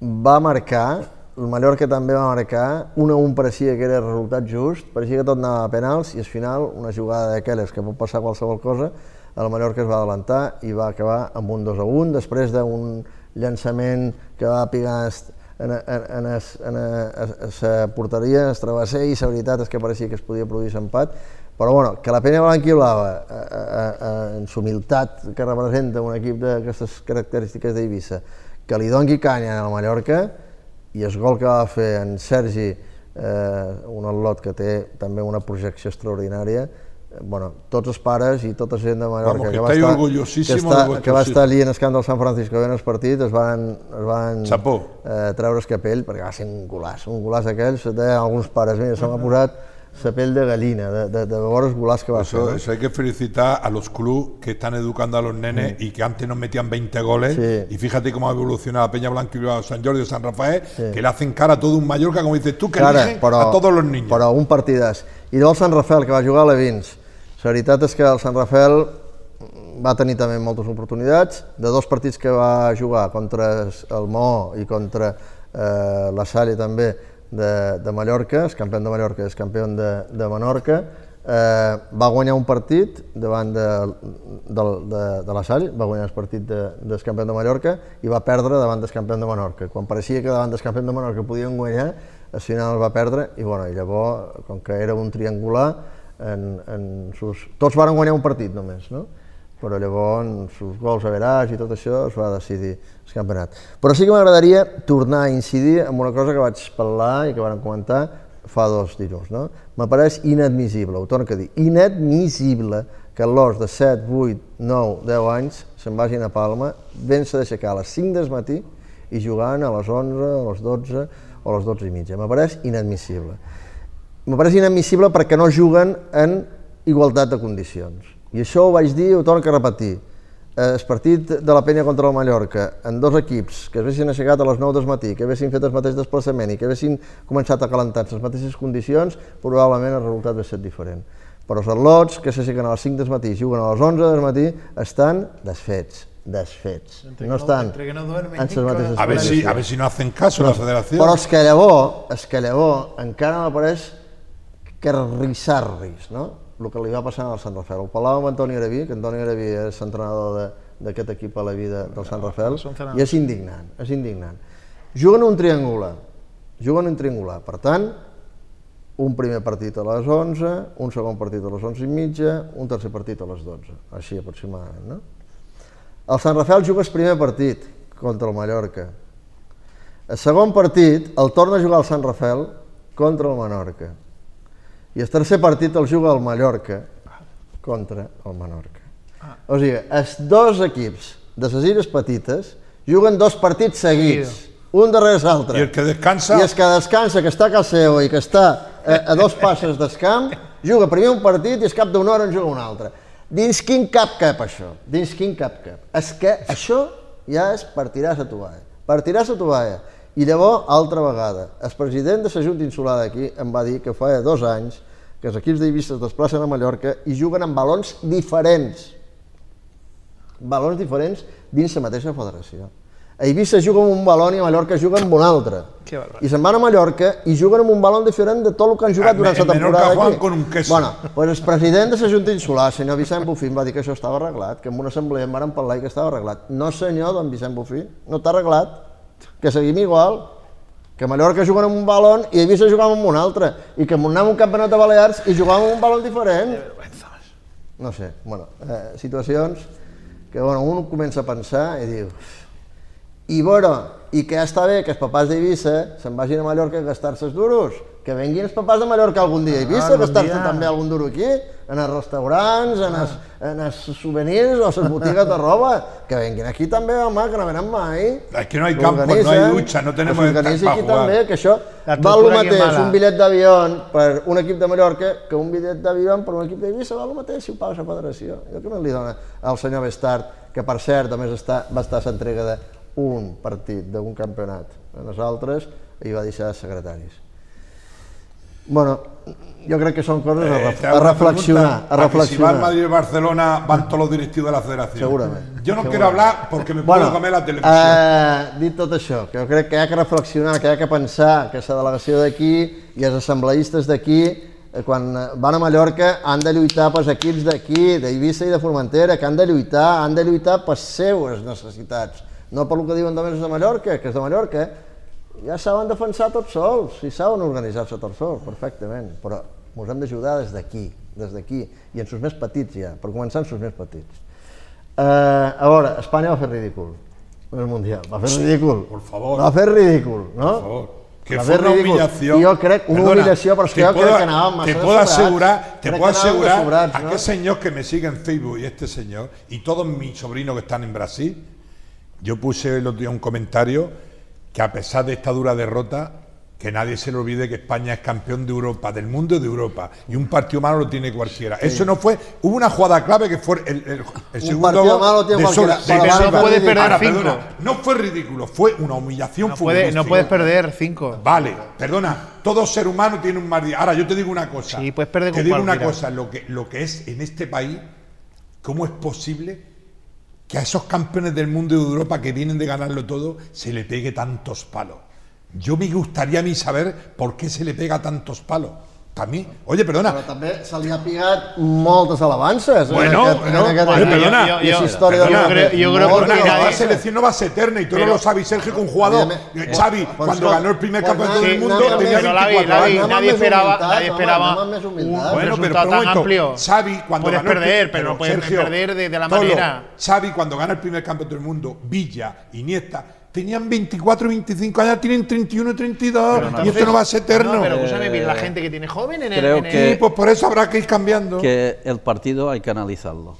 va marcar, el Mallorca també va marcar, 1 a 1 pareixia que era resultat just, pareixia que tot anava a penals i al final una jugada d'aquelles que pot passar qualsevol cosa, el Mallorca es va adelantar i va acabar amb un 2 a 1 després d'un llançament que va pigar en, en, en, es, en la porteria, es travesser i la veritat és que pareixia que es podia produir l'empat, però bueno, que la penya blanca i blava, eh, eh, eh, en l'humilitat que representa un equip d'aquestes característiques d'Eivissa, que li doni canya al Mallorca, i el gol que va fer en Sergi, eh, un al·lot que té també una projecció extraordinària, bueno, tots els pares i tota la gent de Mallorca Vamos, que, que, va estar, que, està, que va estar allí en el camp del San Francisco en el partit es van, es van eh, treure el capell perquè va ser un golaç, un golaç aquell, se deia alguns pares, mira, se m'ha posat la pell de gallina, de, de, de veure els golars que va eso, fer. Eso hay que felicitar a los clubs que están educando a los nenes sí. y que antes nos metían 20 goles sí. y fíjate cómo ha evolucionado la Peña Blanca y San Jordi o San Rafael, sí. que le hacen cara a todo un Mallorca, como dices tú, que Cara, però, a todos los niños. Però un partidàs. I del Sant Rafael, que va jugar a Levins, la veritat és que el Sant Rafael va tenir també moltes oportunitats, de dos partits que va jugar contra el Mo i contra eh, la Salle també de, de Mallorca, el campió de Mallorca és campió de, de Menorca, eh, va guanyar un partit davant de, de, de, de la Salle, va guanyar el partit de, del campió de Mallorca i va perdre davant del campió de Menorca. Quan pareixia que davant del campió de Menorca podien guanyar, al final va perdre i, bueno, i llavors, com que era un triangular, en, en sus... Tots van guanyar un partit només, no? Però llavors sus gols a veràs i tot això es va decidir el campionat. Però sí que m'agradaria tornar a incidir en una cosa que vaig parlar i que vam comentar fa dos dilluns. No? M'apareix inadmissible, ho torno a dir, inadmissible que l'os de 7, 8, 9, 10 anys se'n vagin a Palma, ben-se d'aixecar a les 5 del matí i jugant a les 11, a les 12 o a les 12 i mitja. M'apareix inadmissible me pareix inadmissible perquè no juguen en igualtat de condicions. I això ho vaig dir i ho torno a repetir. El partit de la penya contra el Mallorca, en dos equips que haguessin aixecat a les 9 del matí, que haguessin fet el mateix desplaçament i que haguessin començat a calentar en les mateixes condicions, probablement el resultat hauria estat diferent. Però els atlots que s'aixequen a les 5 del matí i juguen a les 11 del matí estan desfets, desfets. Entre no no- estan entre que no duermen en les mateixes A ver, si, condicions. a ver si no hacen caso la federación. Però és que llavors, és que llavors encara m'apareix que risar-ris, no? El que li va passar al Sant Rafael. Ho parlava amb Antoni Araví, que Antoni Araví és entrenador de- d'aquest equip a la vida del Sant Rafael, fenòmens. i és indignant, és indignant. Juguen un triangular, juguen un triangular, per tant, un primer partit a les 11, un segon partit a les 11 i mitja, un tercer partit a les 12, així aproximadament, no? El Sant Rafael juga el primer partit contra el Mallorca. El segon partit el torna a jugar el Sant Rafael contra el Menorca. I el tercer partit el juga el Mallorca contra el Menorca. O sigui, els dos equips de les illes petites juguen dos partits seguits, un darrere l'altre. Y el que descansa, I el que descansa, que està a casa seva i que està a, a dos passes del camp, juga primer un partit i al cap d'una hora en juga un altre. Dins quin cap cap això? Dins quin cap cap? És que això ja és per tirar la tovalha. Per tirar la tovalha. I llavors, altra vegada, el president de la Junta Insular d'aquí em va dir que fa dos anys que els equips d'Eivissa es desplacen a Mallorca i juguen amb balons diferents. Balons diferents dins la mateixa federació. A Eivissa juga amb un balon i a Mallorca juga amb un altre. I se'n van a Mallorca i juguen amb un balon diferent de tot el que han jugat En- durant la temporada aquí. con un queso. Bueno, pues el president de la Junta Insular, senyor Vicent Bufín, va dir que això estava arreglat, que en una assemblea en van parlar i que estava arreglat. No senyor, don Vicent Bufín, no està arreglat, que seguim igual, que Mallorca juguen amb un balon i a Eivissa jugàvem amb un altre, i que anem un campionat de Balears i jugàvem amb un balon diferent. No sé, bueno, eh, situacions que bueno, un comença a pensar i diu i bueno, i que ja està bé que els papàs d'Eivissa se'n vagin a Mallorca a gastar-se els duros, que venguin els papàs de Mallorca algun dia a Eivissa a algun gastar-se també algun duro aquí, en els restaurants, en els, en els souvenirs o les botigues de roba, que venguin aquí també, home, que no venen mai. Es que no hay campo, no hay S'organitzen, ducha, no tenemos que s'organitzi para aquí jugar. també, que això val el aquí mateix un bitllet d'avió per un equip de Mallorca que un bitllet d'avió per un equip d'Eivissa val el mateix si ho paga la federació. Jo que no li dona al senyor Bestart, que per cert només està, va estar a l'entrega d'un partit, d'un campionat. A nosaltres i va deixar de secretaris. Bueno, jo crec que són coses a, Eh, ref hago a reflexionar, pregunta, a ¿a que Si va reflexionar. el Madrid y el Barcelona, van todos los directivos de la federación. Seguramente. Yo no quiero hablar porque me puedo comer la televisión. Eh, dit tot això, que jo crec que hi ha que reflexionar, que hi ha que pensar que la delegació d'aquí i els assembleistes d'aquí, eh, quan eh, van a Mallorca, han de lluitar pels equips d'aquí, d'Eivissa i de Formentera, que han de lluitar, han de lluitar per seues necessitats, no per el que diuen només els de Mallorca, que és de Mallorca, ja saben defensar tots sols, i saben organitzar-se tots sols, perfectament, però ens hem d'ajudar des d'aquí, des d'aquí, i en sus més petits ja, per començar en sus més petits. Eh, a veure, Espanya va fer ridícul en el Mundial, va fer ridícul. por favor. Va fer ridícul, no? Por favor. Que va fue fer una ridícul. humillación. I jo crec, una Perdona, humillació, però és que jo puedo- crec que anàvem massa Te puedo sobrats. asegurar, te puedo asegurar sobrats, a no? aquel señor que me sigue en Facebook y este señor y todos mis sobrinos que están en Brasil, yo puse el otro día un comentario que a pesar de esta dura derrota, que nadie se le olvide que España es campeón de Europa, del mundo y de Europa, y un partido malo lo tiene cualquiera. Eso no fue, hubo una jugada clave que fue el, el- el segundo partido gol malo lo tiene de cualquiera. Sola- de no puede perder Ahora, cinco. perdona, no fue ridículo, fue una humillación No, puede, no puedes perder cinco. Vale, perdona, todo ser humano tiene un mal día. Ahora, yo te digo una cosa. Sí, puedes perder Te digo una cosa, lo que, lo que es en este país, ¿cómo es posible que a esos campeones del mundo de Europa que vienen de ganarlo todo se le pegue tantos palos? Yo me gustaría a mí saber por qué se le pega tantos palos. También, oye, perdona, Però també se li ha pigat moltes alabances Bueno, en aquest, bueno, en aquest oye, equip. perdona, història yo de creo- yo creo que nadie- la alabances. selección no va a ser eterna y tú no Pero- lo sabes, Sergio, que un jugador, Evidentment. eh, Xavi, cuando no, ganó el primer pues campeonato del mundo, nadie- tenía Pero Lavi, 24 Lavi, años. Nadie esperaba, nadie esperaba un, Bueno, pero tan amplio. Xavi cuando puedes ganó perder, pero no puedes perder de, la manera. Xavi cuando gana el primer campeonato del mundo, Villa, Iniesta, tenían 24 y 25 años, tienen 31 y 32 y esto no va a ser eterno. No, pero escúchame, la gente que tiene joven en el. creo en el- que- Y pues por eso habrá que ir cambiando. que el partido hay que analizarlo.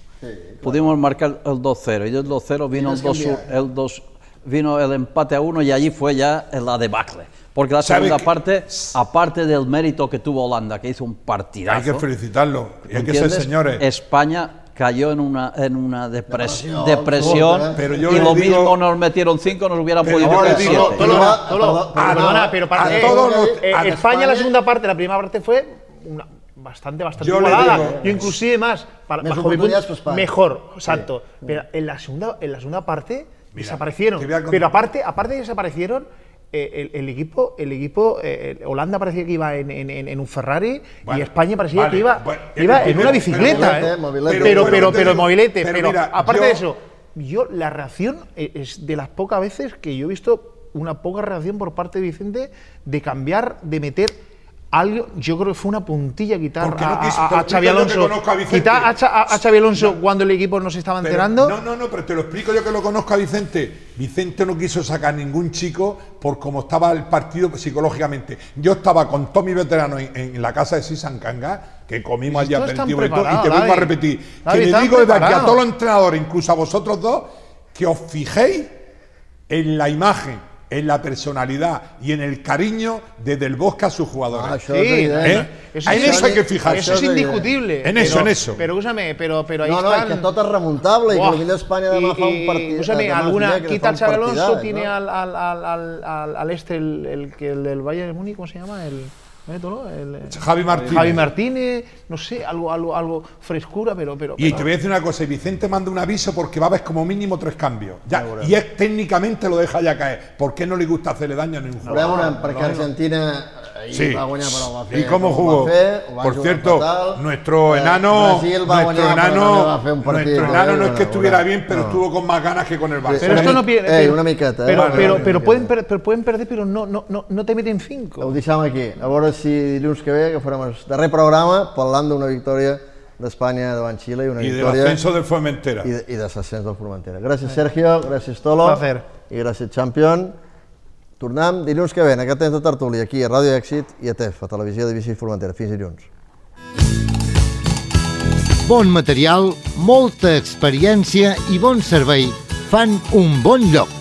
Pudimos marcar el 2-0 y del 2-0 vino el, Tienes que 2, enviar. el 2 vino el empate a 1 y allí fue ya la debacle. Porque la ¿Sabe segunda que- parte, aparte del mérito que tuvo Holanda, que hizo un Hay partidazo, que felicitarlo. Y hay que ser señores. España cayó en una, en una depres- Depresión, depresión, absoluta, ¿eh? Pero yo y lo digo- mismo nos metieron 5, nos hubieran podido meter les digo- 7. Tolo, Perdona, Tolo, perdona, perdona, perdona. pero A para, eh, todos los- eh, España, España- la segunda parte, la primera parte fue una- bastante, bastante Yo igualada. digo- Yo inclusive más, para, bajo mi punto, mejor, exacto. Pero en la segunda, en la segunda parte Mira, desaparecieron. Pero aparte, aparte de desaparecieron. Eh, el, el equipo, el equipo eh, Holanda parecía que iba en, en- en- en un Ferrari Bueno, y España parecía vale, que iba, bueno, iba en una bicicleta. pero- eh. Pero, bueno, pero, pero, digo, mobilete. pero Pero, mira, aparte yo- de eso, yo la reacción eh, es de las pocas veces que yo he visto una poca reacción por parte de Vicente de cambiar, de meter algo. Yo creo que fue una puntilla quitar no a, quiso- a- Xavi Alonso. a Vicente. Quitar a, Cha- a- a Xavi Alonso cuando el equipo no se estaba Pero- enterando. no, no, no, pero te lo explico yo que lo conozco a Vicente. Vicente no quiso sacar ningún chico por cómo estaba el partido psicológicamente. Yo estaba con Tommy Veterano en, en la casa de Sisan Kanga, que comimos todos están aperitivo y todo, y te vengo a repetir. David, que le digo desde aquí a todos los entrenadores, incluso a vosotros dos, que os fijéis en la imagen, en la personalidad y en el cariño desde el bosque a sus jugadores. Ah, Sí. ¿eh? Eso en eso hay que fijarse. Eso es indiscutible. En eso, pero- en eso. Pero escúchame, pero, pero ahí No, no, están. és que tot és remuntable i que Espanya demà fa un Y- y, partit. escúchame, demà alguna, quita al un Xavi Alonso, tiene no? al, al, al, al, este, el, el, que el del Bayern de Múnich, ¿cómo se llama? El, ¿no? El, eh, Javi Martínez. Javi Martínez, no sé, algo, algo, algo frescura, pero, pero. Y pero- te voy a decir una cosa, y Vicente manda un aviso porque va a haber como mínimo tres cambios. Ya, y es técnicamente lo deja ya caer. ¿Por qué no le gusta hacerle daño a ningún jugador? Perquè Argentina ahir Sí. va guanyar, però ho va fer. ¿Y cómo com ho jugó? Va fer, ho va Por cierto, fatal. nuestro Eh, enano, Brasil va nuestro guanyar, però enano, també va fer un partit nuestro enano no es que estuviera bueno, bien, pero no. estuvo con más ganas que con el Barça. Pero esto no pierde. Pero- una miqueta, eh? Pero, Vale, pero, vale, pero una pueden, per- pero pueden perder, pero no, no, no, no te meten Ho cinco. deixem aquí. A veure si dilluns que ve, que farem el darrer programa, parlant d'una victòria d'Espanya davant Xile i una y del victòria ascenso del Formentera. i, de, i de l'ascens del Formentera. Gràcies, Sergio, gràcies, Tolo. Placer. I gràcies, Champion. Tornem dilluns que ve, en aquest temps de tertúlia, aquí a Ràdio Èxit i a TEF, a Televisió de Bici Formentera. Fins dilluns. Bon material, molta experiència i bon servei fan un bon lloc.